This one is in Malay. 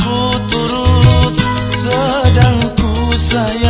futurut sedang ku sayang.